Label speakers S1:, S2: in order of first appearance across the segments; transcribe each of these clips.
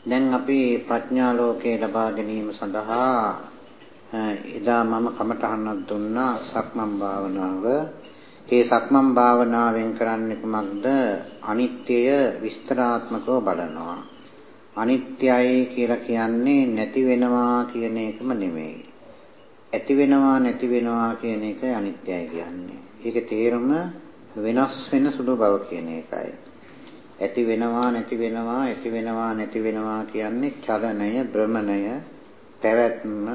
S1: දැන් අපි ප්‍රඥා ලෝකේ ලබා ගැනීම සඳහා එදා මම කමටහනක් දුන්නා සක්මන් භාවනාව. ඒ සක්මන් භාවනාවෙන් කරන්නේ කුමක්ද? අනිත්‍යය විස්තරාත්මකව බලනවා. අනිත්‍යයි කියලා කියන්නේ නැති වෙනවා කියන එකම නෙමෙයි. ඇති වෙනවා නැති වෙනවා කියන එක අනිත්‍යයි කියන්නේ. ඒකේ තේරුම වෙනස් වෙන සුළු බව කියන එකයි. ඇති වෙනවා නැති වෙනවා ඇති වෙනවා නැති වෙනවා කියන්නේ චලනය, භ්‍රමණය, පැවැත්ම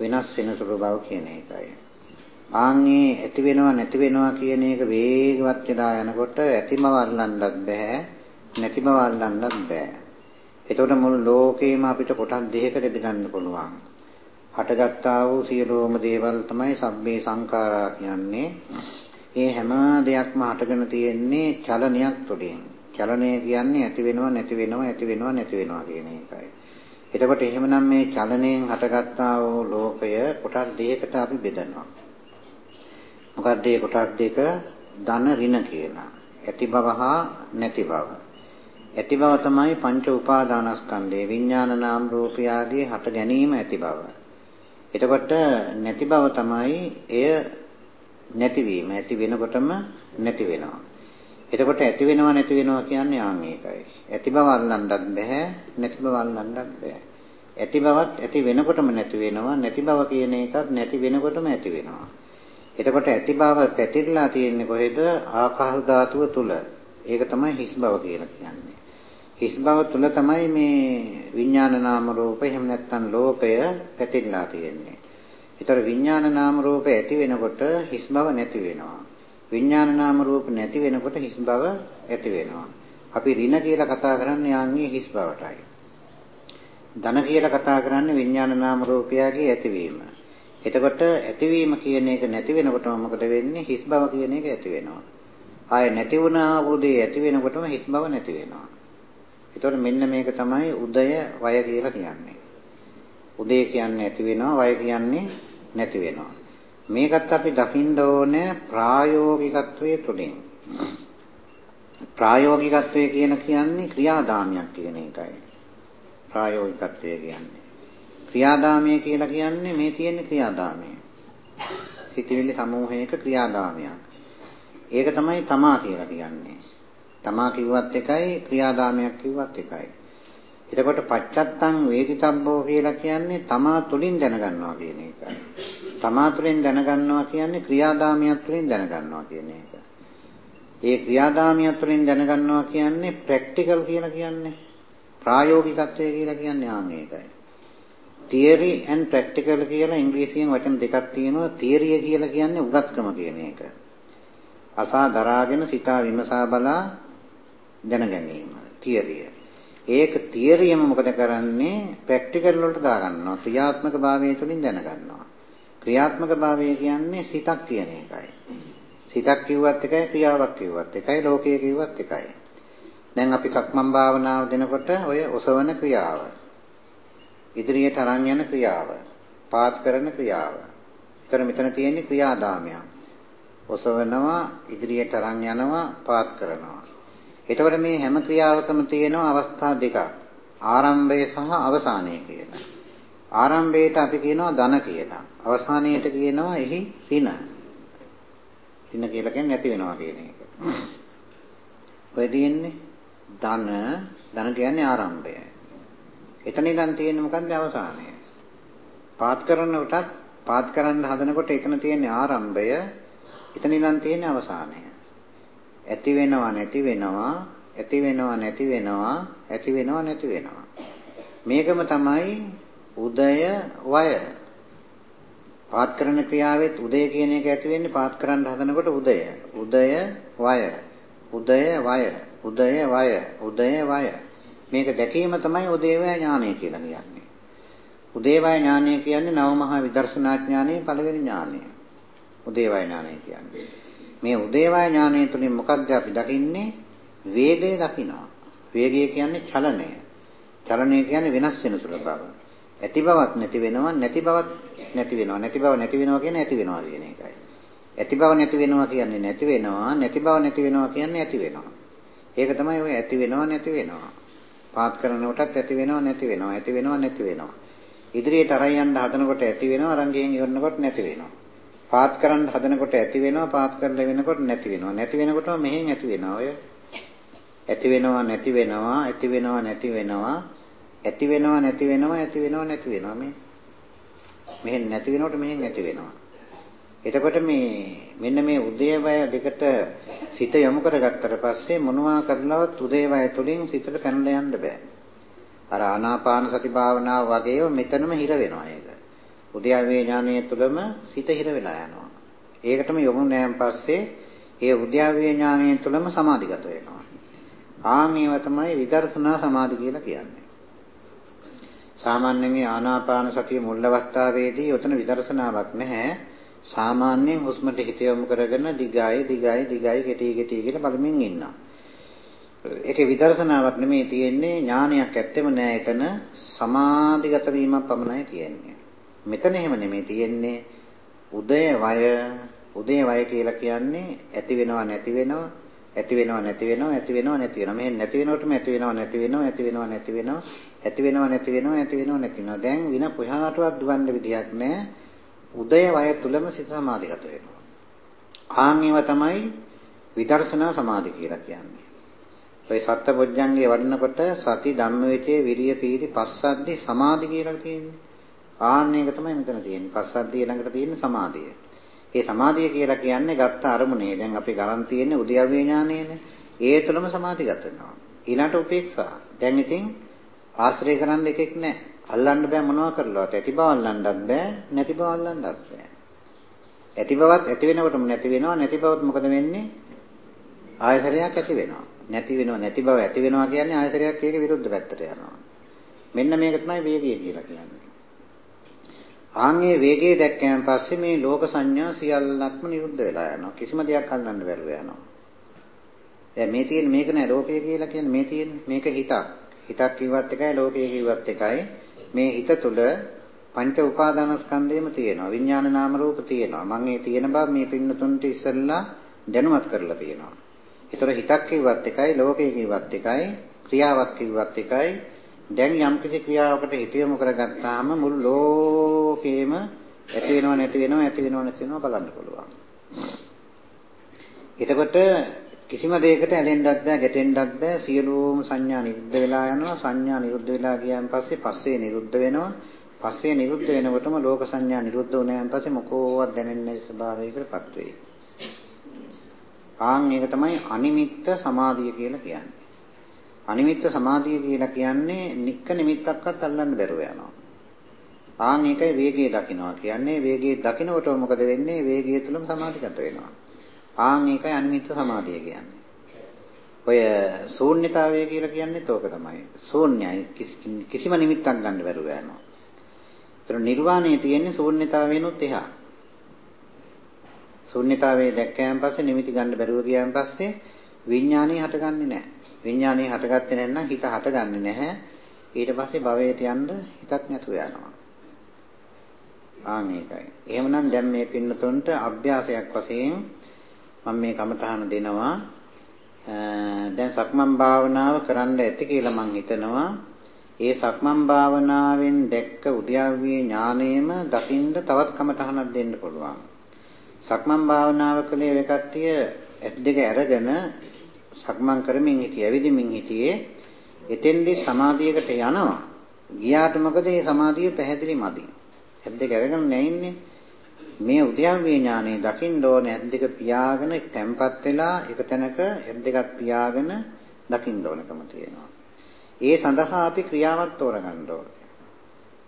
S1: වෙනස් වෙන සුළු බව කියන එකයි. ආන්ගේ ඇති වෙනවා නැති වෙනවා කියන එක වේගවත් වෙලා යනකොට ඇතිම වල්ලන්නත් බෑ නැතිම වල්ලන්නත් බෑ. එතකොට මුළු ලෝකේම අපිට කොටස් දෙකකට බෙදන්න පුළුවන්. හටගත්තා වූ සියලුම දේවල් තමයි සබ්බේ සංඛාරා කියන්නේ. මේ හැම දෙයක්ම හටගෙන තියෙන්නේ චලනයක් තුළින්. චලනය කියන්නේ ඇති වෙනවා නැති වෙනවා ඇති වෙනවා නැති වෙනවා කියන එකයි. එතකොට එහෙමනම් මේ චලනයෙන් හටගත්තා වූ ලෝකය කොටස් දෙකකට අපි බෙදනවා. මොකක්ද මේ කොටස් දෙක? ධන ඍණ කියලා. ඇති බව හා නැති බව. ඇති බව තමයි පංච උපාදානස්කන්ධේ විඥාන නාම රූපයාගේ හට ගැනීම ඇති බව. එතකොට නැති බව තමයි එය නැතිවීම. ඇති වෙනකොටම නැති වෙනවා. එතකොට ඇති වෙනව නැති වෙනවා කියන්නේ ආන් ඒකයි. ඇති බව අල්ලන්නත් බෑ, නැති බව අල්ලන්නත් බෑ. ඇති බවත් ඇති වෙනකොටම නැති වෙනවා, නැති බව කියන එකත් නැති වෙනකොටම ඇති වෙනවා. එතකොට ඇති බව පැතිරලා තියෙන්නේ කොහෙද? ආකාශ ධාතුව තුල. ඒක තමයි හිස් බව කියලා කියන්නේ. හිස් බව තුල තමයි මේ විඥාන නාම රූප එහෙම නැත්නම් ලෝකය පැතිරලා තියෙන්නේ. ඒතර විඥාන නාම රූප ඇති වෙනකොට හිස් බව නැති වෙනවා. විඥාන නාම රූප නැති වෙනකොට හිස් බව ඇති වෙනවා. අපි ඍණ කියලා කතා කරන්නේ යන්නේ හිස් බවටයි. ධන කියලා කතා කරන්නේ විඥාන නාම රූපයගේ ඇතිවීම. එතකොට ඇතිවීම කියන එක නැති වෙනකොටම මොකද වෙන්නේ? හිස් බව කියන එක ඇති වෙනවා. ආය නැති වුණා වූ දේ ඇති වෙනකොටම හිස් බව නැති වෙනවා. එතකොට මෙන්න මේක තමයි උදය වය කියලා කියන්නේ. උදේ කියන්නේ ඇති වෙනවා, වය කියන්නේ නැති වෙනවා. මේකත් අපි දකින්න ඕනේ ප්‍රායෝගිකත්වයේ තුලින්. ප්‍රායෝගිකත්වයේ කියන කියන්නේ ක්‍රියාදාමයක් කියන එකයි. ප්‍රායෝගිකත්වය කියන්නේ. ක්‍රියාදාමය කියලා කියන්නේ මේ තියෙන ක්‍රියාදාමය. සිතිවිලි සමූහයක ක්‍රියාදාමයක්. ඒක තමයි තමා කියලා කියන්නේ. තමා කිව්වත් එකයි ක්‍රියාදාමයක් කිව්වත් එකයි. එතකොට පච්චත්තං වේදිතබ්බෝ කියලා කියන්නේ තමා තුලින් දැනගන්නවා කියන එකයි. තමා තුලින් දැනගන්නවා කියන්නේ ක්‍රියාදාමයක් තුලින් දැනගන්නවා කියන එක. ඒ ක්‍රියාදාමයක් තුලින් දැනගන්නවා කියන්නේ ප්‍රැක්ටිකල් කියලා කියන්නේ. ප්‍රායෝගිකත්වය කියලා කියන්නේ ආන් ඒකයි. theory and practical කියලා ඉංග්‍රීසියෙන් වචන දෙකක් තියෙනවා. theory කියලා කියන්නේ උගත්කම කියන එක. අසා දරාගෙන සිතා විමසා බලා දැන ගැනීම තියරිය. ඒක තියරියම මොකද කරන්නේ? ප්‍රැක්ටිකල් වලට දාගන්නවා. ක්‍රියාත්මක භාවය තුළින් දැනගන්නවා. ක්‍රියාත්මක භාවය කියන්නේ සිතක් කියන එකයි. සිතක් කිව්වත් එකයි ක්‍රියාවක් කිව්වත් එකයි ලෝකයේ කිව්වත් එකයි. දැන් අපි සක්මන් භාවනාව දෙනකොට ඔය ඔසවන ක්‍රියාව. ඉදිරියට අරන් යන ක්‍රියාව. පාත් කරන ක්‍රියාව. ඒතර මෙතන තියෙන්නේ ක්‍රියාදාමයක්. ඔසවනවා ඉදිරියට අරන් යනවා පාත් කරනවා. එතකොට මේ හැම ක්‍රියාවකම තියෙනවා අවස්ථා දෙකක්. ආරම්භය සහ අවසානය කියලා. ආරම්භයට අපි කියනවා ධන කියලා. අවසානයේට කියනවා එහි ඍණ. ඍණ කියලා කියන්නේ නැති වෙනවා කියන එක. ඔය තියෙන්නේ ධන ධන කියන්නේ ආරම්භය. එතන ඉඳන් තියෙන්නේ මොකද්ද අවසානය? පාත් කරනකොටත් පාත් කරන්න හදනකොට එතන තියෙන්නේ ආරම්භය. එතන ඉඳන් තියෙන්නේ අවසානය. ඇති වෙනවා නැති වෙනවා ඇති වෙනවා නැති වෙනවා ඇති වෙනවා නැති වෙනවා මේකම තමයි උදය වය පාත් කරන ක්‍රියාවෙත් උදය කියන එක ඇති වෙන්නේ පාත් කරන්න හදනකොට උදය උදය වය උදය වය උදය වය උදය වය මේක දැකීම තමයි උදේවය ඥානය කියලා කියන්නේ උදේවය ඥානය කියන්නේ නව මහා විදර්ශනා ඥානයේ පළවෙනි ඥානය උදේවය ඥානය කියන්නේ මේ උදේවය ඥානය තුළින් මොකක්ද අපි දකින්නේ? වේගය දකිනවා. වේගය කියන්නේ චලනය. චලනය කියන්නේ වෙනස් වෙන සුළු බව. ඇති බවක් නැති වෙනවා, නැති බවක් නැති වෙනවා. නැති බව නැති වෙනවා කියන්නේ ඇති වෙනවා කියන එකයි. ඇති බව නැති වෙනවා කියන්නේ නැති වෙනවා, නැති බව නැති වෙනවා කියන්නේ ඇති වෙනවා. ඒක තමයි ඔය ඇති වෙනවා නැති වෙනවා. පාත් කරනකොටත් ඇති වෙනව නැති වෙනව ඇති වෙනව නැති වෙනව. ඉදිරියට අරන් යන්න හදනකොට ඇති වෙනව අරන් ගෙන් ඉවරනකොට නැති වෙනව. පාත් කරන්න හදනකොට ඇති වෙනව පාත් කරලා වෙනකොට නැති වෙනව. නැති වෙනකොටම මෙහෙන් ඇති වෙනව. ඔය ඇති වෙනවා නැති වෙනවා ඇති වෙනවා නැති වෙනවා ඇති වෙනවා නැති වෙනවා ඇති වෙනවා නැති වෙනවා. මේ මෙහෙන් නැති වෙනකොට මෙහෙන් ඇති වෙනවා. එතකොට මේ මෙන්න මේ උදේවය දෙකට සිත යොමු කරගත්තට පස්සේ මොනවා කරලවත් උදේවය තුලින් සිතට පැනලා යන්න බෑ. අර ආනාපාන සති භාවනාව වගේම මෙතනම හිර වෙනවා ඒක. උද්‍යාවේ ඥානයේ තුලම සිත හිර වෙලා යනවා. ඒකටම යොමු නැන් පස්සේ ඒ උද්‍යාවේ ඥානයේ තුලම සමාධිගත වෙනවා. ආමේව තමයි විදර්ශනා සමාධි කියලා කියන්නේ. සාමාන්‍යයෙන් මේ ආනාපාන සතිය මුල් අවස්ථාවේදී උතන විදර්ශනාවක් නැහැ. සාමාන්‍යයෙන් හුස්මට හිත යොමු කරගෙන දිගයි දිගයි දිගයි කෙටි කෙටි කියලා බලමින් ඉන්නවා. ඒකේ විදර්ශනාවක් නෙමෙයි තියෙන්නේ ඥානයක් ඇත්තෙම නෑ එතන සමාධිගත වීමක් පමණයි තියෙන්නේ. මෙතන එහෙම නෙමෙයි තියෙන්නේ උදය වය උදේ වය කියලා කියන්නේ ඇති වෙනව නැති වෙනව ඇති වෙනව නැති වෙනව ඇති වෙනව නැති වෙනව. මේ නැති වෙනකොටම ඇති වෙනව නැති වෙනව ඇති වෙනව නැති වෙනව ඇති වෙනව නැති වෙනව ඇති වෙනව නැති වෙනව. දැන් වින කොහාටවත් දුවන්න විදියක් නැහැ උදය වය තුලම සිත සමාධිගත වෙනවා. ආන් ඒව තමයි විදර්ශනා සමාධි කියලා කියන්නේ. ඔය සත්බොජ්ජංගේ වඩනකොට සති ධම්මවිචේ විරිය පීති පස්සද්දි සමාධි කියලා තියෙන්නේ. ආන් එක තමයි මෙතන තියෙන්නේ. පස්සද්දි ළඟට තියෙන සමාධිය. ඒ සමාධිය කියලා කියන්නේ ගත්ත අරමුණේ. දැන් අපි ගණන් තියෙන්නේ උද්‍යව්‍ය ඥානයනේ. ඒ තුළම සමාධිගත වෙනවා. ඊළඟට උපේක්ෂා. දැන් ඉතින් ආශ්‍රය කරන්න එකෙක් නැහැ. අල්ලන්න බෑ මොනවා කරලවත්. ඇති බව අල්ලන්නත් බෑ, නැති බව අල්ලන්නත් බෑ. ඇති බවත් ඇති වෙනකොටම නැති වෙනවා. නැති බවත් මොකද වෙන්නේ? ආයතරයක් ඇති වෙනවා. නැති වෙනවා නැති බව ඇති වෙනවා කියන්නේ ආයතරයක් ඒක විරුද්ධ පැත්තට යනවා. මෙන්න මේක තමයි වේගය කියලා කියන්නේ. ආන්ගේ වේගය දැක්කයන් පස්සේ මේ ලෝක සංඥා සියල්ලක්ම නිරුද්ධ වෙලා යනවා. කිසිම දෙයක් අල්ලන්න බැරුව යනවා. දැන් මේ තියෙන මේක නෑ ලෝකය කියලා කියන්නේ මේ තියෙන මේක හිතක්. හිතක් කිව්වත් එකයි ලෝකය කිව්වත් එකයි. මේ හිත තුළ පංච උපාදානස්කන්ධයම තියෙනවා. විඥාන නාම රූප තියෙනවා. මම මේ තියෙන බව මේ පින්නතුන්ට ඉස්සෙල්ලා දැනුවත් කරලා තියෙනවා. ඒතර හිතක් කිව්වත් එකයි ලෝකය කිව්වත් එකයි ක්‍රියාවක් කිව්වත් එකයි දැන් යම්කිසි ක්‍රියාවකට හිත යොමු කරගත්තාම මුළු ලෝකේම ඇති වෙනව නැති වෙනව ඇති වෙනව නැති වෙනව බලන්න පුළුවන්. එතකොට කිසිම දෙයකට ඇලෙන්නත් බෑ ගැටෙන්නත් බෑ සියලුම සංඥා නිරුද්ධ වෙලා යනවා සංඥා නිරුද්ධ වෙලා ගියන් පස්සේ පස්සේ නිරුද්ධ වෙනවා පස්සේ නිරුද්ධ වෙනකොටම ලෝක සංඥා නිරුද්ධ වුණාන් පස්සේ මොකෝවත් දැනෙන්නේ නැති ස්වභාවයකටපත් වෙයි. ආන් ඒක තමයි අනිමිත්ත සමාධිය කියලා කියන්නේ. අනිමිත්ත සමාධිය කියලා කියන්නේ නික්ක නිමිත්තක්වත් අල්ලන්න බැරුව යනවා. ආන් ඒකයි වේගය දකින්නවා කියන්නේ වේගය දකින්නකොට මොකද වෙන්නේ වේගය තුලම සමාධිගත වෙනවා. ආන් ඒකයි අනිමිත්ත සමාධිය කියන්නේ. ඔය ශූන්‍යතාවය කියලා කියන්නේත් ඕක තමයි. ශූන්‍යයි කිසිම නිමිත්තක් ගන්න බැරුව යනවා. ඒතර නිර්වාණය තියෙන්නේ ශූන්‍යතාවයෙන්ුත් එහා. ශූන්‍යතාවයේ දැක්කයන් පස්සේ නිමිති ගන්න බැරුව ගියන් පස්සේ විඥානය හටගන්නේ නැහැ. විඥානය හටගත්තේ නැත්නම් හිත හටගන්නේ නැහැ. ඊට පස්සේ භවයට යන්න හිතක් නැතුව යනවා. ආන් ඒකයි. එහෙමනම් දැන් මේ පින්නතුන්ට අභ්‍යාසයක් වශයෙන් මම මේ කමඨහන දෙනවා. දැන් සක්මන් භාවනාව කරන්න ඇති කියලා මම හිතනවා. ඒ සක්මන් භාවනාවෙන් දැක්ක උද්‍යාව්‍ය ඥාණයම දකින්න තවත් කමඨහනක් දෙන්න පුළුවන්. සක්මන් භාවනාව කලේ වේ කට්ටිය ඇස් දෙක අරගෙන සක්මන් කරමින් හිටියේ ඇවිදිමින් හිටියේ. එතෙන්දී සමාධියකට යනවා. ගියාට මොකද මේ සමාධිය පැහැදිලි මදි. ඇද්දක අරගෙන නැින්නේ මේ උද්‍යව්‍ය ඥානෙ දකින්න ඕනේ ඇද්දක පියාගෙන තැම්පත් වෙලා එක තැනක ඇද්දකක් පියාගෙන දකින්න ඕනකම තියෙනවා. ඒ සඳහා අපි ක්‍රියාවක් තෝරගන්න ඕනේ.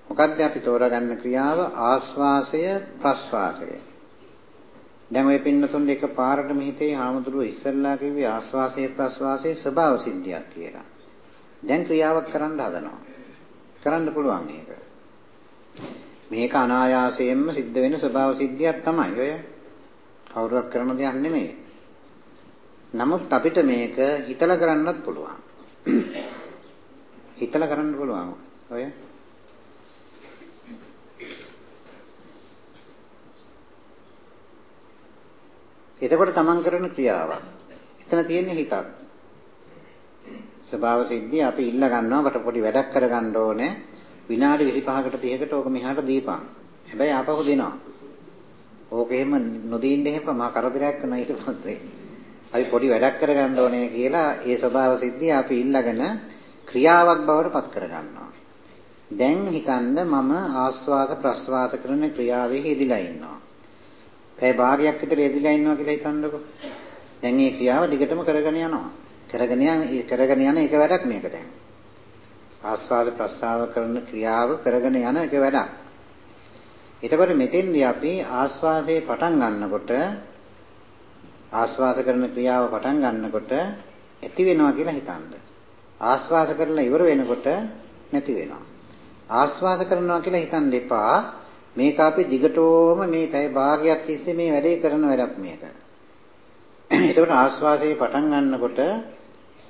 S1: මොකද්ද අපි තෝරගන්න ක්‍රියාව? ආස්වාසය ප්‍රස්වාසය. දැන් ওই පින්නතුන් දෙක පාරටම හිතේ හාමුදුරුවෝ ඉස්සල්ලා කිව්වේ ආස්වාසයේ ප්‍රස්වාසයේ ස්වභාව සිද්ධියක් කියලා. දැන් ක්‍රියාවක් කරන්න හදනවා. කරන්න පුළුවන් මේක. මේක අනායාසයෙන්ම සිද්ධ වෙන ස්වභාව සිද්ධියක් තමයි ඔය. කවුරුවත් කරන දෙයක් නෙමෙයි. නමුත් අපිට මේක හිතලා කරන්නත් පුළුවන්. හිතලා කරන්න පුළුවන්. ඔය එතකොට තමන් කරන ක්‍රියාවක්. එතන තියෙන්නේ හිතක්. ස්වභාව සිද්ධිය අපි ඉල්ල ගන්නවා මට පොඩි වැඩක් කරගන්න ඕනේ. විනාඩි 25කට 30කට ඕක මෙහාට දීපන්. හැබැයි ආපහු දෙනවා. ඕක එහෙම නොදීන්න එහෙම මා කරදරයක් කරනවා ඊට පස්සේ. අපි පොඩි වැඩක් කරගන්න ඕනේ කියලා ඒ ස්වභාව සිද්ධිය අපි ඉල්ලගෙන ක්‍රියාවක් බවට පත් කරගන්නවා. දැන් හිතන්න මම ආස්වාද ප්‍රස්වාද කරන ක්‍රියාවේ යෙදිලා ඉන්නවා. පැය භාගයක් විතර යෙදිලා ඉන්නවා කියලා හිතන්නකෝ. දැන් මේ ක්‍රියාව දිගටම කරගෙන යනවා. කරගෙන යන කරගෙන යන එක වැඩක් මේක දැන්. ආස්වාද ප්‍රස්වාද කරන ක්‍රියාව කරගෙන යන එක වැඩක්. එතකොට මෙතෙන්දී අපි ආස්වාදයේ පටන් ගන්නකොට ආස්වාද කරන ක්‍රියාව පටන් ගන්නකොට ඇති වෙනවා කියලා හිතන්න. ආස්වාද කරලා ඉවර වෙනකොට නැති වෙනවා. ආස්වාද කරනවා කියලා හිතන්න එපා. මේක අපි දිගටම මේ පැය භාගයක් තිස්සේ මේ වැඩේ කරන වැඩක් මේක. එතකොට ආස්වාදයේ පටන් ගන්නකොට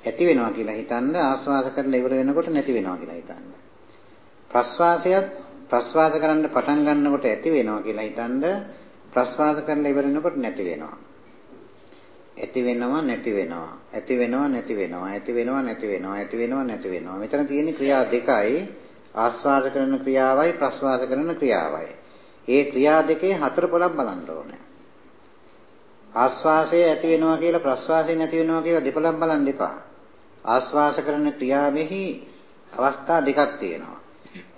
S1: ඇති වෙනවා කියලා හිතන්න ආස්වාද කරලා ඉවර වෙනකොට නැති වෙනවා කියලා හිතන්න. ප්‍රස්වාසයත් ප්‍රස්වාස කරන්න පටන් ගන්නකොට ඇති වෙනවා කියලා හිතන්න ප්‍රස්වාස කරලා ඉවර වෙනකොට නැති වෙනවා. ඇති වෙනවා නැති වෙනවා ඇති වෙනවා නැති වෙනවා ඇති වෙනවා නැති වෙනවා ඇති වෙනවා නැති වෙනවා මෙතන තියෙන ක්‍රියා දෙකයි ආස්වාද කරන ක්‍රියාවයි ප්‍රස්වාද කරන ක්‍රියාවයි. ඒ ක්‍රියා දෙකේ හතර පොලක් බලන්න ඕනේ. ආස්වාසය ඇති වෙනවා කියලා ප්‍රස්වාසය නැති වෙනවා කියලා දෙපළක් බලන්න එපා. ආස්වාස කරන ක්‍රියාවෙහි අවස්ථා දෙකක් තියෙනවා.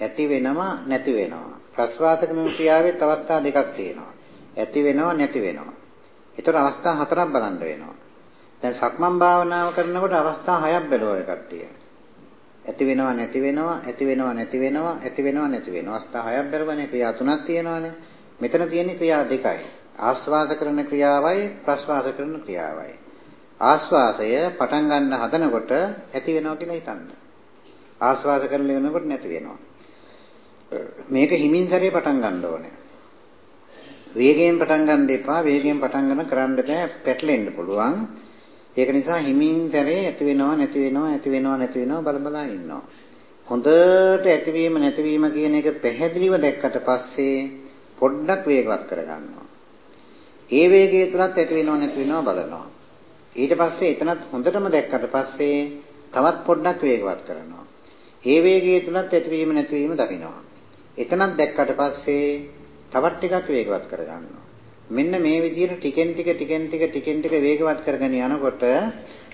S1: ඇති වෙනවා නැති වෙනවා. ප්‍රස්වාස කරන ක්‍රියාවෙත් අවස්ථා දෙකක් තියෙනවා. ඇති වෙනවා නැති වෙනවා. ඒතර අවස්ථා හතරක් බලන්න වෙනවා. දැන් සක්මන් භාවනාව කරනකොට අවස්ථා හයක් බැලුවා ඒ කට්ටිය. ඇති වෙනවා නැති වෙනවා ඇති වෙනවා නැති වෙනවා ඇති වෙනවා නැති වෙනවා අවස්ථා හයක් බැලුවනේ ක්‍රියා තුනක් තියෙනවානේ. මෙතන තියෙන්නේ ක්‍රියා දෙකයි. ආස්වාද කරන ක්‍රියාවයි ප්‍රස්වාස කරන ක්‍රියාවයි. ආස්වාසය පටන් ගන්න හදනකොට ඇති වෙනවා කියලා හිතන්න. ආස්වාද කරන වෙනකොට නැති වෙනවා. මේක හිමින් සැරේ පටන් ගන්න ඕනේ. වේගයෙන් පටන් ගන්න එපා. වේගයෙන් පටන් ගන්න කරන්න බෑ පැටලෙන්න පුළුවන්. ඒක නිසා හිමින් සැරේ ඇති වෙනවා නැති වෙනවා ඇති වෙනවා නැති වෙනවා බල බලා ඉන්නවා. හොඳට ඇතිවීම නැතිවීම කියන එක පැහැදිලිව දැක්කට පස්සේ පොඩ්ඩක් වේගවත් කරගන්නවා. ඒ වේගය තුලත් ඇති වෙනව නැති වෙනව බලනවා. ඊට පස්සේ එතනත් හොඳටම දැක්කට පස්සේ තවත් පොඩ්ඩක් වේගවත් කරනවා. ඒ වේගය තුලත් ඇතිවීම නැතිවීම දකිනවා. එතනත් දැක්කට පස්සේ තවත් ටිකක් වේගවත් කරගන්නවා. මෙන්න මේ විදිහට ටිකෙන් ටික ටිකෙන් ටික ටිකෙන් ටික වේගවත් කරගෙන යනකොට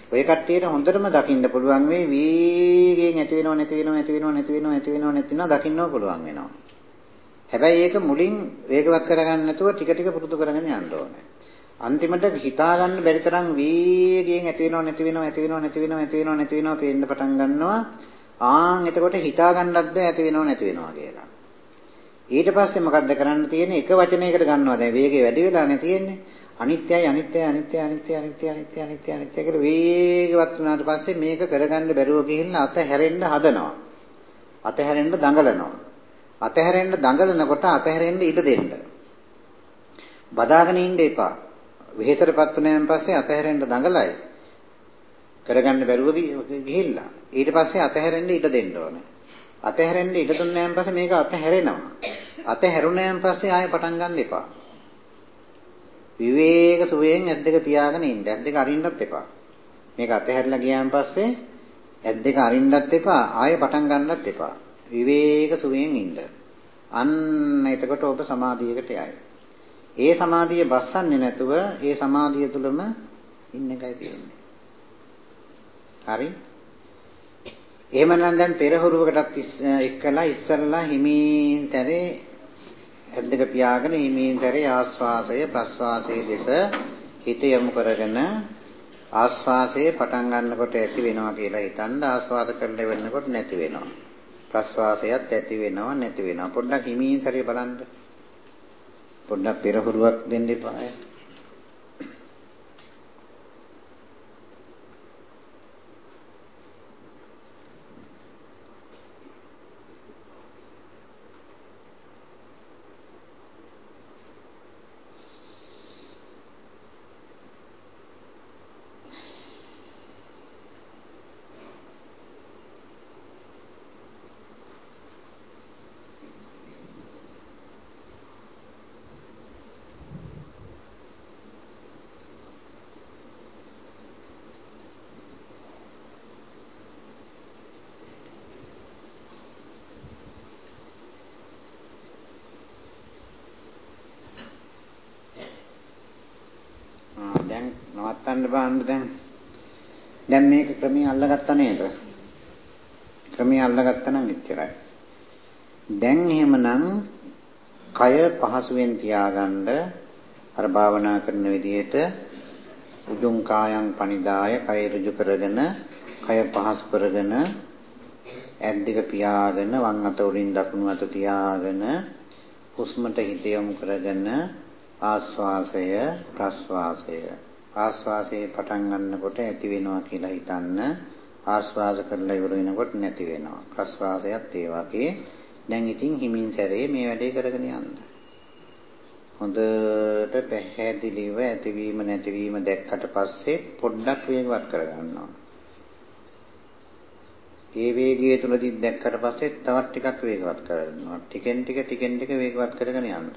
S1: ඔය කට්ටියට හොඳටම දකින්න පුළුවන් මේ වේගයෙන් ඇති වෙනව නැති වෙනව ඇති වෙනව නැති වෙනව ඇති වෙනව නැති වෙනව දකින්න පුළුවන් වෙනවා. හැබැයි ඒක මුලින් වේගවත් කරගන්න නැතුව ටික ටික පුරුදු කරගෙන යන්න ඕනේ. අන්තිමට හිතා ගන්න බැරි තරම් වේගයෙන් ඇති වෙනව නැති වෙනව ඇති වෙනව නැති වෙනව ඇති වෙනව නැති වෙනව පේන්න පටන් ගන්නවා. ආන් එතකොට හිතා ගන්නත් බෑ ඇති වෙනව නැති වෙනව කියලා. ඊට පස්සේ මොකද්ද කරන්න තියෙන්නේ? එක වචනයකට ගන්නවා. දැන් වේගය වැඩි වෙලානේ තියෙන්නේ. අනිත්‍යයි අනිත්‍යයි අනිත්‍යයි අනිත්‍යයි අනිත්‍යයි අනිත්‍යයි අනිත්‍යයි අනිත්‍යයි කියලා වේගවත් වුණාට පස්සේ මේක කරගන්න බැරුව ගිහිල්ලා අත හැරෙන්න හදනවා. අත හැරෙන්න දඟලනවා. අත හැරෙන්න දඟලනකොට අත හැරෙන්න ඉඩ දෙන්න. බදාගෙන ඉන්න එපා. වෙහෙසටපත් වුණාන් පස්සේ අත හැරෙන්න දඟලයි. කරගන්න බැරුව ගිහිල්ලා ඊට පස්සේ අත හැරෙන්න ඉඩ දෙන්න ඕනේ. අතහැරෙන්න ඉඩ දුන්නාන් පස්සේ මේක අතහැරෙනවා. අතහැරුණාන් පස්සේ ආයෙ පටන් ගන්න එපා. විවේක සුවයෙන් ඇස් දෙක පියාගෙන ඉන්න. ඇස් දෙක අරින්නත් එපා. මේක අතහැරලා ගියාන් පස්සේ ඇස් දෙක අරින්නත් එපා. ආයෙ පටන් ගන්නත් එපා. විවේක සුවයෙන් ඉන්න. අන්න එතකොට ඔබ සමාධියකට යයි. ඒ සමාධිය බස්සන්නේ නැතුව ඒ සමාධිය තුලම ඉන්න එකයි තියෙන්නේ. හරි? එහෙමනම් දැන් පෙරහුරුවකටත් එක්කලා ඉස්සරලා හිමීන් තරේ ඇද්දක පියාගෙන හිමීන් තරේ ආස්වාසය ප්‍රස්වාසයේ දෙස හිත යොමු කරගෙන ආස්වාසයේ පටන් ගන්නකොට ඇති වෙනවා කියලා හිතන්න ආස්වාද කරලා වෙනකොට නැති වෙනවා. ප්‍රස්වාසයත් ඇති වෙනවා නැති වෙනවා. පොඩ්ඩක් හිමීන් සැරේ බලන්න. පොඩ්ඩක් පෙරහුරුවක් දෙන්න එපා. ක්‍රමයේ අල්ලගත්තා නේද? ක්‍රමයේ අල්ලගත්තා නම් එච්චරයි. දැන් එහෙමනම් කය පහසුවෙන් තියාගන්න අර භාවනා කරන විදිහට උජුං කායං පනිදාය කය ඍජු කරගෙන කය පහසු කරගෙන ඇද්දික පියාගෙන වම් අත උඩින් දකුණු අත තියාගෙන හුස්මට හිත යොමු කරගෙන ආස්වාසය ප්‍රස්වාසය ආස්වාසයේ පටන් ගන්නකොට ඇති වෙනවා කියලා හිතන්න. ආස්වාද කරලා ඉවර වෙනකොට නැති වෙනවා. ප්‍රස්වාසයත් ඒ වගේ. දැන් ඉතින් හිමින් සැරේ මේ වැඩේ කරගෙන යන්න. හොඳට පැහැදිලිව ඇතිවීම නැතිවීම දැක්කට පස්සේ පොඩ්ඩක් වේගවත් කරගන්නවා. ඒ වේගය තුලදී දැක්කට පස්සේ තවත් ටිකක් වේගවත් කරගන්නවා ටිකෙන් ටික ටිකෙන් ටික වේගවත් කරගෙන යන්න.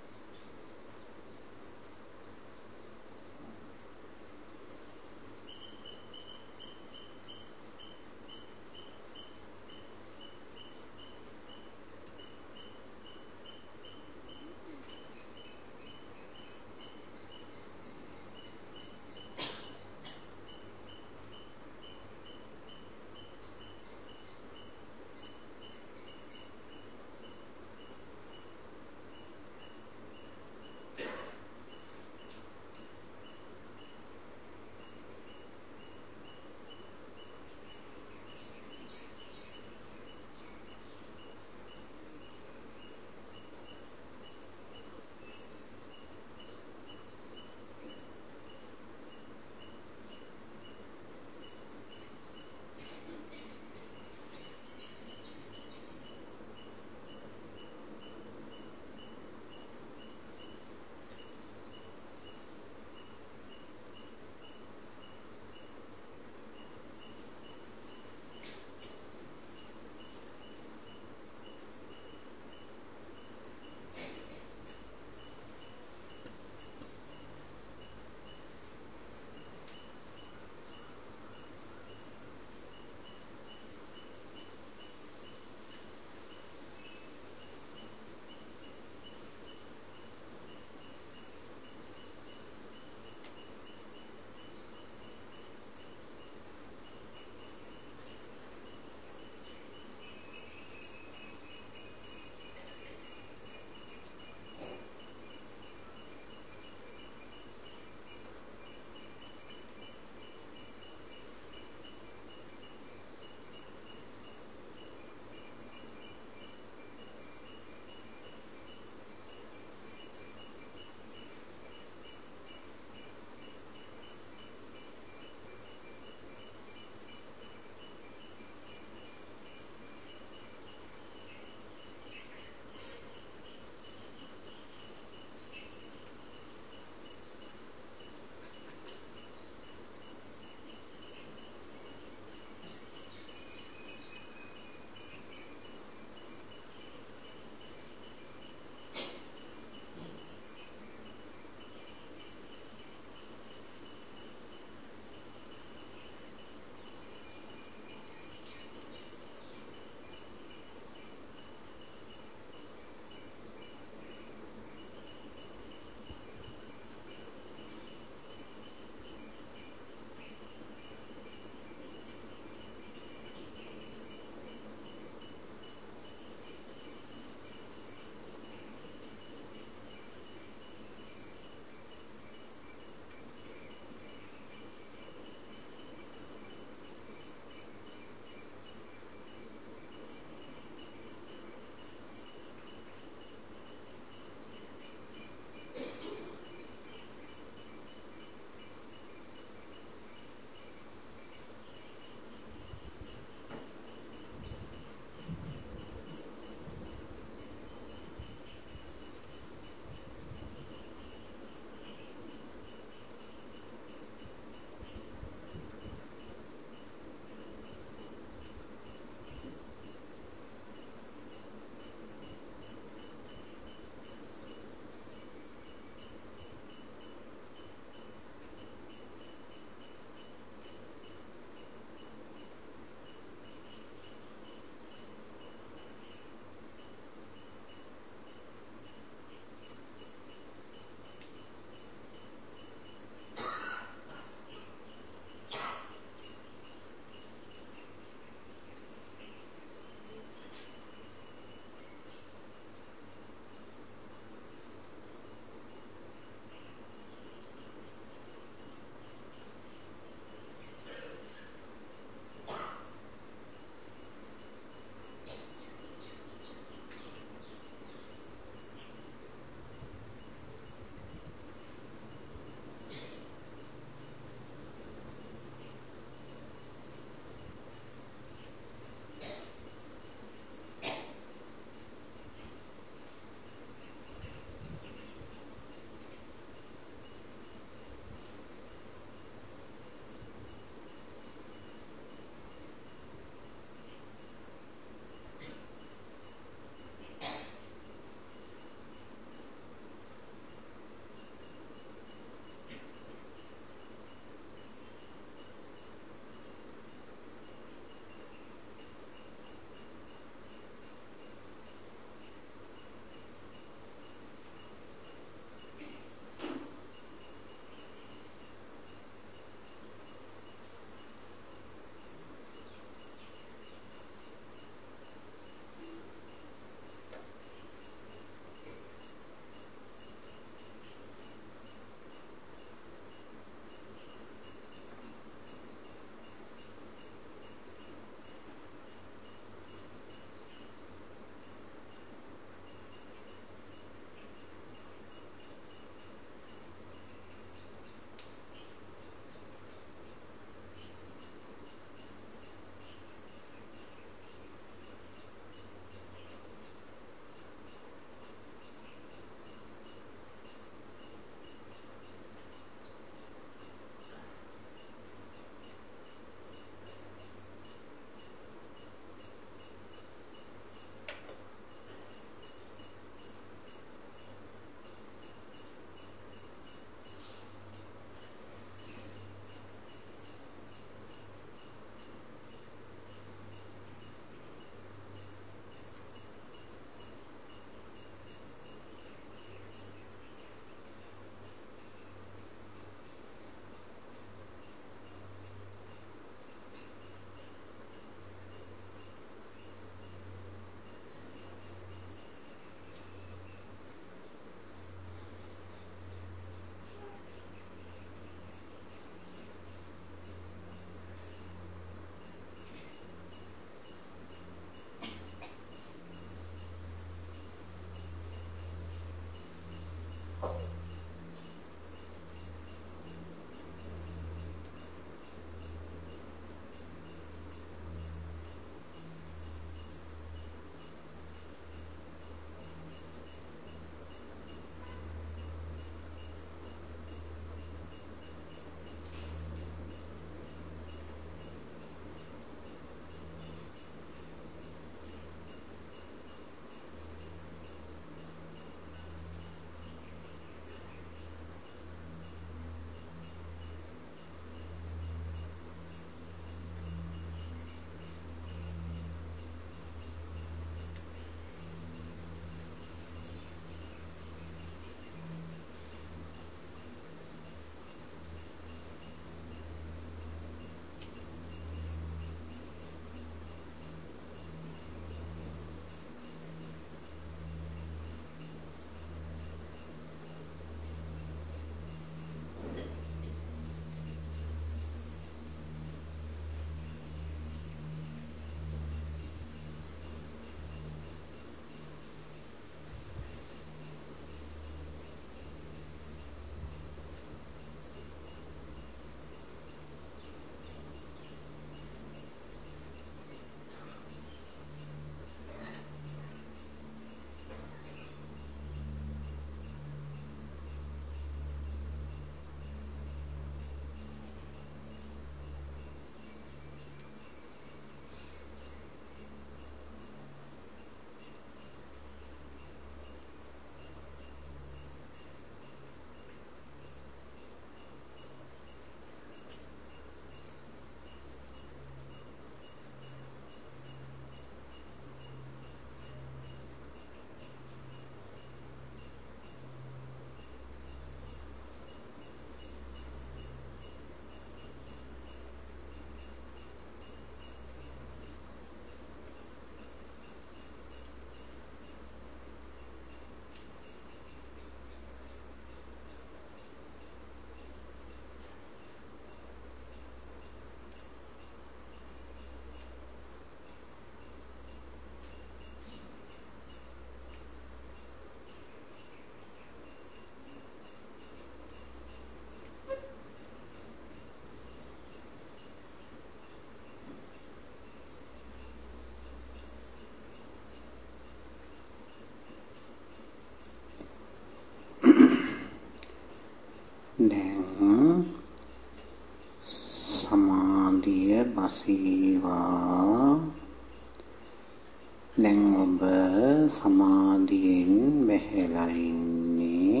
S1: සමාධියෙන් වැහැලා ඉන්නේ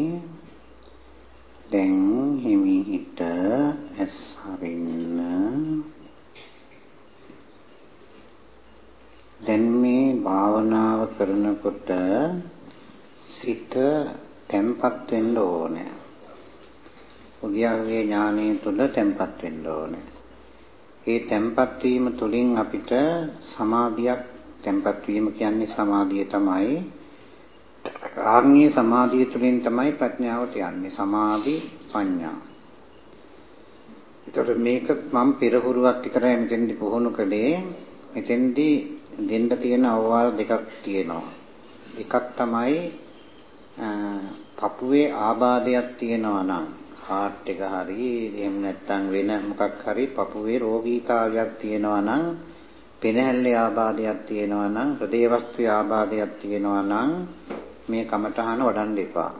S1: දැන් හිමිහිට ඇස් හරින්න දැන් මේ භාවනාව කරනකොට සිත තැම්පත් වෙන්න ඕනේ. උද්‍යාවගේ ඥානය තුළ තැම්පත් වෙන්න ඕනේ. ඒ තැම්පත් වීම තුළින් අපිට සමාධියක් තැම්පත් වීම කියන්නේ සමාධිය තමයි. ආග්නීය සමාධිය තුළින් තමයි ප්‍රඥාවට යන්නේ. සමාධි ප්‍රඥා. ඒතර මේක මම පෙරහුරුවක් විතරයි මෙතෙන්දි පුහුණු කළේ. මෙතෙන්දි දෙන්න තියෙන අවවාද දෙකක් තියෙනවා. එකක් තමයි පපුවේ ආබාධයක් තියෙනවා නම් හાર્ට් එක හරි එහෙම නැත්නම් වෙන මොකක් හරි පපුවේ රෝගීතාවයක් තියෙනවා නම් පෙනහැල්ලේ ආබාධයක් තියෙනවා නම් හෘදේ වස්තුවේ ආබාධයක් තියෙනවා නම් මේ කමඨහන වඩන්න එපා.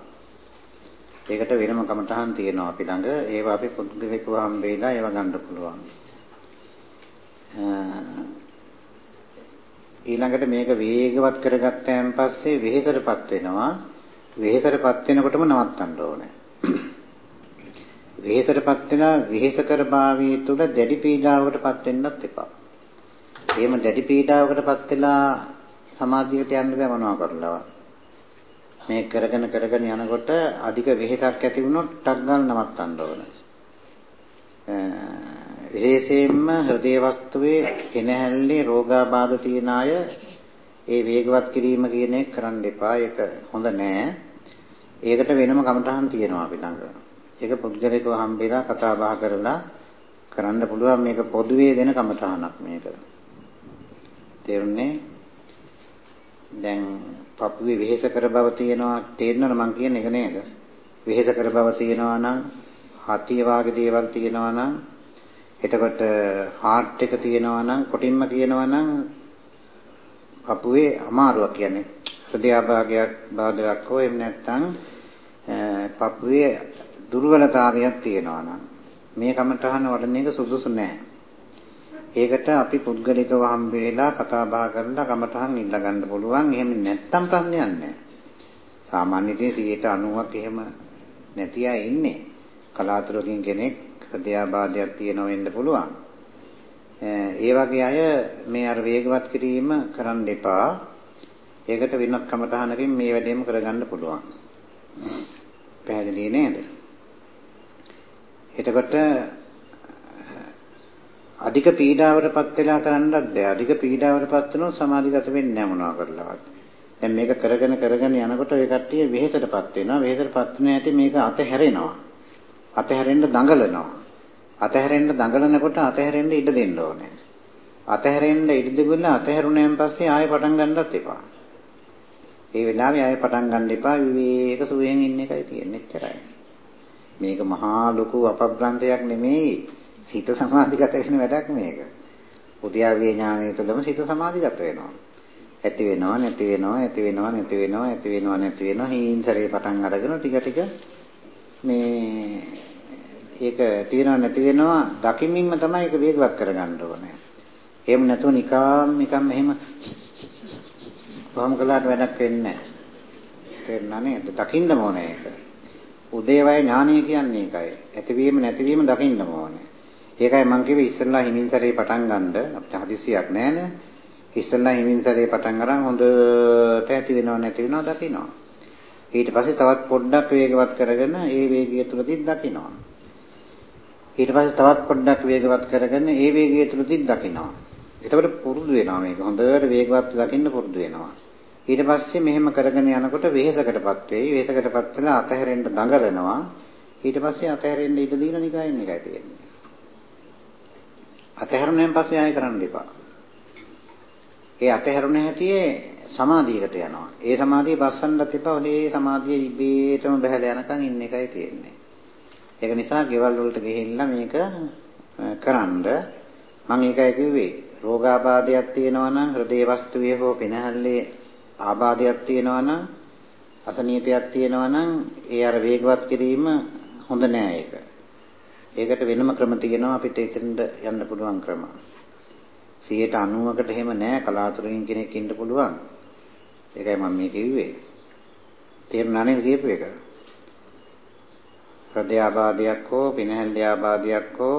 S1: ඒකට වෙනම කමඨහන් තියෙනවා අපි ළඟ. ඒවා අපි පුද්ගලිකව හම්බෙලා ඒවා ගන්න පුළුවන්. ඊළඟට මේක වේගවත් කරගත්තාන් පස්සේ වෙහෙසටපත් වෙනවා. වෙහෙසටපත් වෙනකොටම නවත්තන්න ඕනේ. වෙහෙසටපත් වෙනා වෙහෙසකර භාවයේ තුල දැඩි පීඩාවකටපත් වෙන්නත් එපා. එහෙම දැඩි පීඩාවකටපත් වෙලා සමාධියට යන්න බෑ මොනවා කරලා. මේ කරගෙන කරගෙන යනකොට අධික වෙහෙසක් ඇති වුණොත් ටක් ගන්න නවත්තන්න ඕනේ. විශේෂයෙන්ම හෘදේ වස්තුවේ කෙනහැල්ලේ රෝගාබාධ තියන අය ඒ වේගවත් කිරීම කියන එක කරන්න එපා. ඒක හොඳ නෑ. ඒකට වෙනම කමටහන් තියෙනවා අපි ළඟ. ඒක පුද්ගලිකව හම්බෙලා කතා බහ කරලා කරන්න පුළුවන් මේක පොදුවේ දෙන කමටහනක් මේක. තේරුණේ? දැන් පපුවේ වෙහෙස කර බව තියෙනවා තේරෙනවද මං කියන්නේ ඒක නේද? වෙහෙස කර බව තියෙනවා නම් හතිය වාගේ දේවල් තියෙනවා නම් එතකොට හાર્ට් එක තියෙනවා නම් කොටින්ම කියනවා නම් පපුවේ අමාරුවක් කියන්නේ හෘදයාභාගයක් බාධයක් හෝ එහෙම නැත්නම් පපුවේ දුර්වලතාවයක් තියෙනවා නම් මේ කමටහන වඩන එක සුදුසු නෑ. ඒකට අපි පුද්ගලිකව හම්බ වෙලා කතා බහ කරලා කමටහන් ඉල්ල ගන්න පුළුවන්. එහෙම නැත්තම් ප්‍රශ්නයක් නෑ. සාමාන්‍ය ඉතින් 90ක් එහෙම නැති අය ඉන්නේ. කලාතුරකින් කෙනෙක් හෘදයාබාධයක් තියෙනව වෙන්න පුළුවන්. ඒ වගේ අය මේ අර වේගවත් කිරීම කරන්න එපා. ඒකට වෙනත් කමටහනකින් මේ වැඩේම කරගන්න පුළුවන්. පැහැදිලි නේද? එතකොට අධික පීඩාවටපත් වෙලා කරන්නත් බෑ. අධික පීඩාවටපත් වෙනොත් සමාධිගත වෙන්නේ නැහැ මොනවා කරලවත්. දැන් මේක කරගෙන කරගෙන යනකොට ඒ කට්ටිය වෙහෙසටපත් වෙනවා. වෙහෙසටපත් වෙන ඇති මේක අතහැරෙනවා. අතහැරෙන්න දඟලනවා. අතහැරෙන්න දඟලනකොට අතහැරෙන්න ඉඩ දෙන්න ඕනේ. අතහැරෙන්න ඉඩ දෙගොල්ල අතහැරුණාන් පස්සේ ආයෙ පටන් ගන්නත් එපා. ඒ වෙලාවේ ආයෙ පටන් ගන්න එපා විවේක සුවයෙන් ඉන්න එකයි තියෙන්නේ එච්චරයි. මේක මහා ලොකු අපබ්‍රන්ථයක් නෙමෙයි. සිත සමාධිගත වෙන වැඩක් මේක. උද්‍යාවේ ඥානය තුළම සිත සමාධිගත වෙනවා. ඇති වෙනවා නැති වෙනවා ඇති වෙනවා නැති වෙනවා ඇති වෙනවා නැති වෙනවා හීන්තරේ පටන් අරගෙන ටික ටික මේ ඒක තියෙනව නැති වෙනවා දකිමින්ම තමයි ඒක වේගවත් කරගන්න ඕනේ. එහෙම නැතුව නිකම් නිකම් එහෙම කොහොම කළාට වැඩක් වෙන්නේ නැහැ. තේරුණා නේද? දකින්න ඕනේ ඒක. උදේවය ඥානය කියන්නේ ඒකයි. ඇතිවීම නැතිවීම දකින්න ඕනේ. ඒකයි මම කිව්වේ ඉස්සෙල්ලා හිමින්සරේ පටන් ගන්නද අපිට හදිසියක් නැහැ ඉස්සෙල්ලා හිමින්සරේ පටන් අරන් හොඳට ඇති වෙනව නැති වෙනව දකින්නවා. ඊට පස්සේ තවත් පොඩ්ඩක් වේගවත් කරගෙන ඒ වේගය තුලදී දකින්නවා. ඊට පස්සේ තවත් පොඩ්ඩක් වේගවත් කරගෙන ඒ වේගය තුලදී දකින්නවා. එතකොට පුරුදු වෙනවා මේක. හොඳට වේගවත් දකින්න පුරුදු වෙනවා. ඊට පස්සේ මෙහෙම කරගෙන යනකොට වෙහෙසකටපත් වෙයි. වෙහෙසකටපත් වෙලා අතහැරෙන්න දඟලනවා. ඊට පස්සේ අතහැරෙන්න ඉඩ දීලා නිකන් එකයි තියෙන්නේ. අතහැරුණෙන් පස්සේ ආයෙ කරන්න එපා. ඒ අතහැරුණ හැටියේ සමාධියකට යනවා. ඒ සමාධිය බස්සන්නත් එපා. ඔලේ සමාධිය ඉබේටම බහැලා යනකම් ඉන්න එකයි තියෙන්නේ. ඒක නිසා ගෙවල් වලට ගිහිල්ලා මේක කරන්ඩ මම ඒකයි කිව්වේ රෝගාබාධයක් තියෙනවා නම් හෘදේ වස්තුවේ හෝ පිනහල්ලේ ආබාධයක් තියෙනවා නම් අසනීපයක් තියෙනවා නම් ඒ අර වේගවත් කිරීම හොඳ නෑ ඒක. ඒකට වෙනම ක්‍රම තියෙනවා අපිට එතෙන්ද යන්න පුළුවන් ක්‍රම. 90%කට එහෙම නෑ කලාතුරකින් කෙනෙක් ඉන්න පුළුවන්. ඒකයි මම මේ කිව්වේ. තේරුණා නේද කියපු එක? හෘදයාබාධයක් හෝ පිනහැල්ලයාබාධයක් හෝ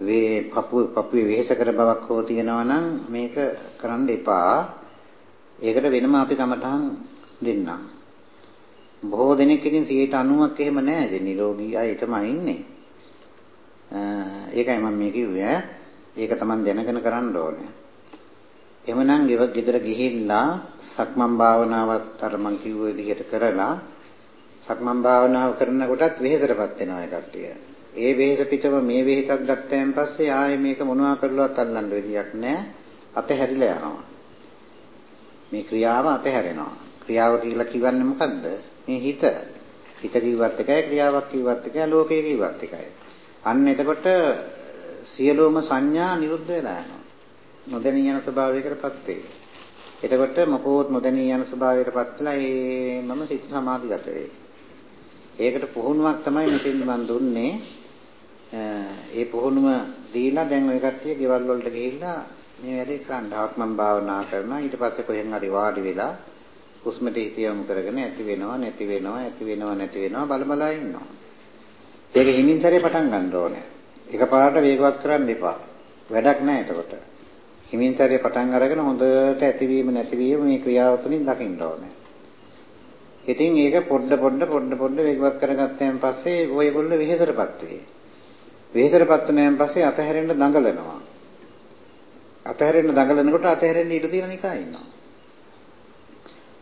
S1: වේ පපු පපුවේ වෙහෙස කර බවක් හෝ තියෙනවා නම් මේක කරන්න එපා. ඒකට වෙනම අපි කමටහන් දෙන්නම්. බොහෝ දෙනෙක් ඉතින් 90ක් එහෙම නැහැ. ඉතින් නිරෝගී අය තමයි ඉන්නේ. ඒකයි මම මේ කිව්වේ ඒක Taman දැනගෙන කරන්න ඕනේ. එහෙමනම් ගෙදර ගිහිල්ලා සක්මන් භාවනාවත් අර මං කිව්ව විදිහට කරලා සක්මන් භාවනාව කරනකොටත් වෙහෙසටපත් වෙනවා ඒ කට්ටිය. ඒ වෙහෙස පිටව මේ වෙහෙසක් ගත්තයන් පස්සේ ආයේ මේක මොනවා කරලවත් අල්ලන්න විදියක් නැහැ. අපහැරිලා යනවා. මේ ක්‍රියාව අපහැරෙනවා. ක්‍රියාව කියලා කියන්නේ මොකද්ද? මේ හිත. හිත කිව්වත් එකයි ක්‍රියාවක් කිව්වත් එකයි ලෝකය කිව්වත් එකයි. අන්න එතකොට සියලුම සංඥා නිරුද්ධ වෙලා යනවා. නොදැනී යන ස්වභාවයකටපත් වේ. එතකොට මොකෝත් නොදැනී යන ස්වභාවයකටපත් වෙලා ඒ මම සිත සමාධිගත වේ. ඒකට පුහුණුවක් තමයි මෙතෙන් මම දුන්නේ. ඒ පුහුණුව දීලා දැන් ඔය කට්ටිය ගෙවල් වලට ගිහිල්ලා මේ වැඩේ කරන්න. ආත්මම් භාවනා කරනවා. ඊට පස්සේ කොහෙන් හරි වාඩි වෙලා හුස්මට හිත යොමු කරගෙන ඇති වෙනවා නැති වෙනවා ඇති වෙනවා නැති වෙනවා බල බලා ඉන්නවා. ඒක හිමින් සැරේ පටන් ගන්න ඕනේ. එකපාරට වේගවත් කරන්න එපා. වැඩක් නැහැ එතකොට. හිමින් සැරේ පටන් අරගෙන හොඳට ඇතිවීම නැතිවීම මේ ක්‍රියාව තුළින් දකින්න ඕනේ. ඉතින් ඒක පොඩ පොඩ පොඩ පොඩ වේගවත් කරගත්තයන් පස්සේ ඔයගොල්ලෝ වෙහෙසටපත් වෙයි. වෙහෙසටපත් වුණාන් පස්සේ අතහැරෙන්න දඟලනවා. අතහැරෙන්න දඟලනකොට අතහැරෙන්න ඉඩ දීලා නිකන් ඉන්නවා.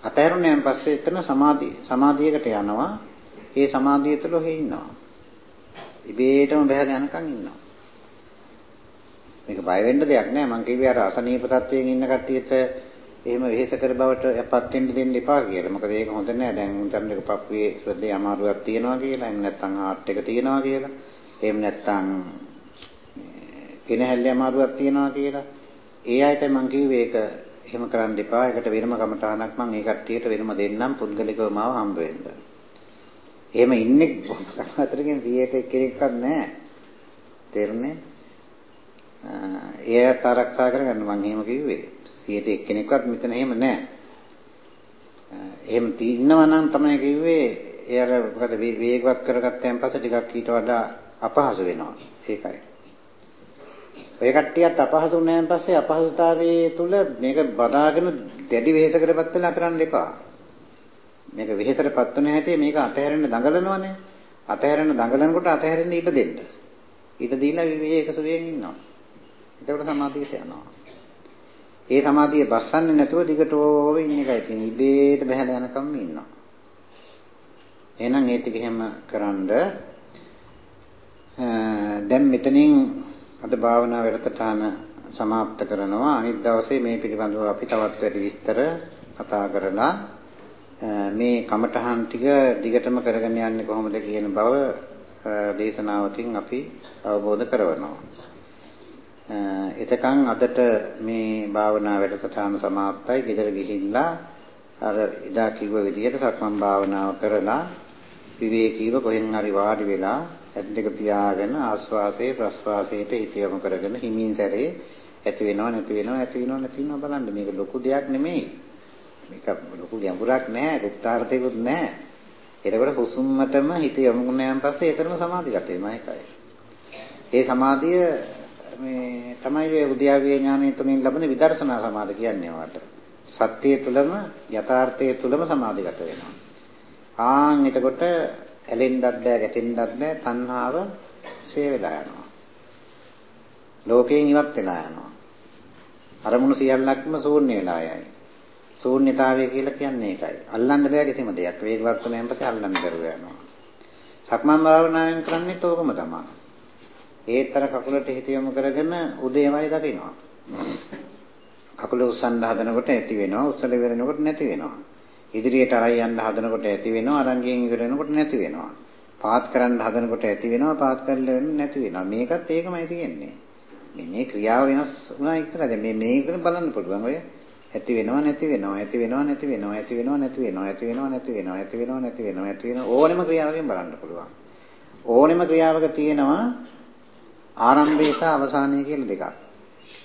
S1: අතහැරුණාන් පස්සේ එතන සමාධිය සමාධියකට යනවා. ඒ සමාධිය තුළ ඔහේ ඉන්නවා. ඉබේටම බහැලා යනකම් ඉන්නවා. මේක බය වෙන්න දෙයක් නෑ මං කිව්වේ අර අසනීප තත්වයෙන් ඉන්න කට්ටියට එහෙම වෙහෙස කර බවට යපත් වෙන්න දෙන්න එපා කියලා. මොකද ඒක හොඳ නෑ. දැන් උන්ටන් එක පපුවේ හෘදේ අමාරුවක් තියෙනවා කියලා. එහෙම නැත්නම් හાર્ට් එක තියෙනවා කියලා. එහෙම නැත්නම් කෙනහැල්ලේ අමාරුවක් තියෙනවා කියලා. ඒ අයට මං කිව්වේ ඒක එහෙම කරන්න එපා. ඒකට වෙනම කමටහනක් මං ඒ කට්ටියට වෙනම දෙන්නම් පුද්ගලිකව මාව හම්බ වෙන්න. එහෙම ඉන්නේ අතරකින් 100ට කෙනෙක්වත් නැහැ. තේරුණේ? ඒත් ආරක්ෂා කරගන්න මම එහෙම කිව්වේ. 100ට එක්කෙනෙක්වත් මෙතන එහෙම නැහැ. එහෙම ඉන්නවා නම් තමයි කිව්වේ ඒ අර මොකද වේගවත් කරගත්තයන් පස්සේ ටිකක් ඊට වඩා අපහසු වෙනවා. ඒකයි. ඔය කට්ටියත් අපහසු වුණාන් පස්සේ අපහසුතාවයේ තුල මේක බදාගෙන දැඩි වෙහෙස කරපත් වෙලා කරන්න එපා. මේක වෙහෙසටපත් වෙන හැටි මේක අතහැරෙන්න දඟලනවනේ. අතහැරෙන්න දඟලනකොට අතහැරෙන්න ඉඩ දෙන්න. ඉඩ දීලා විවේක සුවයෙන් ඉන්නවා. එතකොට සමාධියට යනවා. ඒ සමාධිය බස්සන්නේ නැතුව දිගටම ඉන්න එකයි තියෙන්නේ. ඉබේට බහැලා යනකම් ඉන්නවා. එහෙනම් ඒ ටික එහෙම කරන්ඩ දැන් මෙතනින් අද භාවනා වැඩසටහන સમાપ્ત කරනවා. අනිත් දවසේ මේ පිළිබඳව අපි තවත් වැඩි විස්තර කතා කරලා මේ කමඨහන් ටික දිගටම කරගෙන යන්නේ කොහොමද කියන බව දේශනාවකින් අපි අවබෝධ කරවනවා. එතකන් අදට මේ භාවනා වැඩසටහන સમાප්තයි. ගෙදර ගිහිල්ලා අර ඉදා කිව්ව විදිහට සක්මන් භාවනාව කරලා විවේකීව කොහෙන් හරි වාඩි වෙලා ඇස් දෙක පියාගෙන ආස්වාසයේ ප්‍රස්වාසයට හිත යොමු කරගෙන හිමින් සැරේ ඇති වෙනව නැති වෙනව ඇති වෙනව නැති වෙනව බලන්න මේක ලොකු දෙයක් නෙමෙයි. මේක ලොකු ගැඹුරක් නෑ රුක්තාර්ථයකුත් නෑ. එතකොට හුස්මටම හිත යොමු වුණාන් පස්සේ ඒතරම සමාධිගත වෙනවා ඒකයි. ඒ සමාධිය මේ තමයි මේ උද්‍යාවේ ඥානය තුලින් ලැබෙන විදර්ශනා සමාධිය කියන්නේ වාට. සත්‍යය තුලම යථාර්ථය තුලම සමාධිගත වෙනවා. ආන් එතකොට ඇලෙන්නත් බෑ ගැටෙන්නත් බෑ තණ්හාව ෂේ වෙලා යනවා. ලෝකයෙන් ඉවත් වෙලා යනවා. අරමුණු සියල්ලක්ම ශූන්‍ය වෙලා යයි. ශූන්‍යතාවය කියලා කියන්නේ ඒකයි. අල්ලන්න බෑ කිසිම දෙයක්. වේගවත් වුණාන් පස්සේ අල්ලන්න බැරුව යනවා. සක්මන් භාවනාවෙන් කරන්නේ තෝකම තමයි. ඒතර කකුලට හිත යොමු කරගෙන උදේමයි දකිනවා. කකුල උස්සන්න හදනකොට ඇති වෙනවා, උස්සල ඉවරනකොට නැති වෙනවා. ඉදිරියට අරයි යන්න හදනකොට ඇති වෙනවා, අරංගෙන් ඉවරනකොට නැති වෙනවා. පාත් කරන්න හදනකොට ඇති වෙනවා, පාත් කරලා නැති වෙනවා. මේකත් ඒකමයි තියෙන්නේ. මේ ක්‍රියාව වෙනස් වුණා ඉතරද මේ මේක බලන්න පුළුවන් ඔය ඇති වෙනවා නැති වෙනවා ඇති වෙනවා නැති වෙනවා ඇති වෙනවා නැති වෙනවා ඇති වෙනවා නැති වෙනවා ඇති වෙනවා නැති වෙනවා ඇති වෙනවා ඕනෙම ක්‍රියාවකින් බලන්න පුළුවන් ඕනෙම ක්‍රියාවක තියෙනවා ආරම්භය සහ අවසානය කියලා දෙකක්.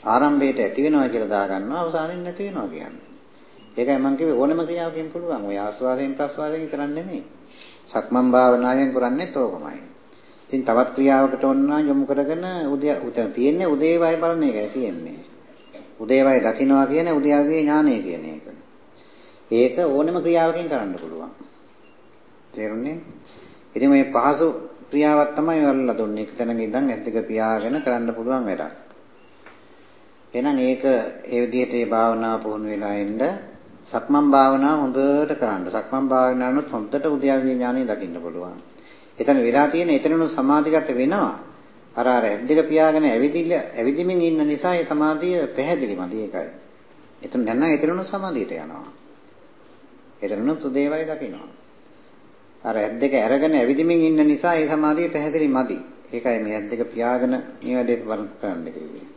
S1: ආරම්භයට ඇති වෙනවා කියලා දාගන්නවා අවසානයෙන් නැති වෙනවා කියන්නේ. ඒකයි මම කිව්වේ ඕනම ක්‍රියාවකින් පුළුවන්. ඔය ආස්වාදයෙන් ප්‍රස්වාදයෙන් විතරක් නෙමෙයි. සක්මන් භාවනාවෙන් කරන්නේත් ඕකමයි. ඉතින් තවත් ක්‍රියාවකට ඕන යොමු කරගෙන උදේ උතන තියෙන්නේ උදේවයි බලන එකයි තියෙන්නේ. උදේවයි දකින්නවා කියන්නේ උද්‍යාවේ ඥානය කියන එක. ඒක ඕනම ක්‍රියාවකින් කරන්න පුළුවන්. තේරුණේ? ඉතින් මේ පහසු ක්‍රියාවක් තමයි ඔයාලලා දුන්නේ. එක තැනක ඉඳන් ඇද්දක පියාගෙන කරන්න පුළුවන් වැඩක්. එහෙනම් ඒක ඒ විදිහට මේ භාවනාව පුහුණු වෙලා ඉන්න සක්මන් භාවනාව හොඳට කරන්න. සක්මන් භාවනාවනොත් හොඳට උද්‍යාවේ ඥානය දකින්න පුළුවන්. එතන වෙලා තියෙන එතනනු සමාධිගත වෙනවා. අර අර ඇද්දක පියාගෙන ඇවිදින්න ඇවිදිමින් ඉන්න නිසා ඒ සමාධිය පැහැදිලිමදි ඒකයි. එතන දැන් නම් එතනනු සමාධියට යනවා. එතනනු සුදේවයි දකින්නවා. අර ඇද්දක අරගෙන ඇවිදිමින් ඉන්න නිසා ඒ සමාධිය පැහැදිලිමදි. ඒකයි මේ ඇද්දක පියාගෙන මේ වැඩේ කරන්න කිව්වේ.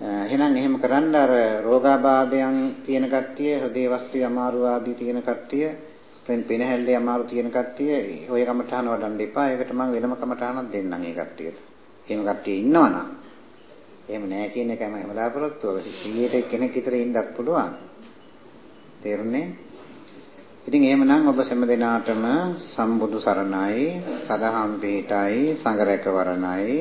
S1: එහෙනම් එහෙම කරන්න අර රෝගාබාධයන් තියෙන කට්ටිය, හෘදේ වස්තු අමාරු ආදී තියෙන කට්ටිය, පෙන් පෙනහැල්ලේ අමාරු තියෙන කට්ටිය ඔය කමඨාන වඩන්න එපා. ඒකට මම වෙනම කමඨානක් දෙන්නම් ඒ කට්ටියට. එහෙම කට්ටිය ඉන්නවනම් එහෙම නෑ කියන එකයි මම බලාපොරොත්තු වෙන්නේ. 100ට කෙනෙක් විතර ඉන්නත් පුළුවන්. තේරුණේ? ඉතින් එහෙමනම් ඔබ සෑම දිනාටම සම්බුදු සරණයි, සදහම් පිහිටයි, සංඝ රැකවරණයි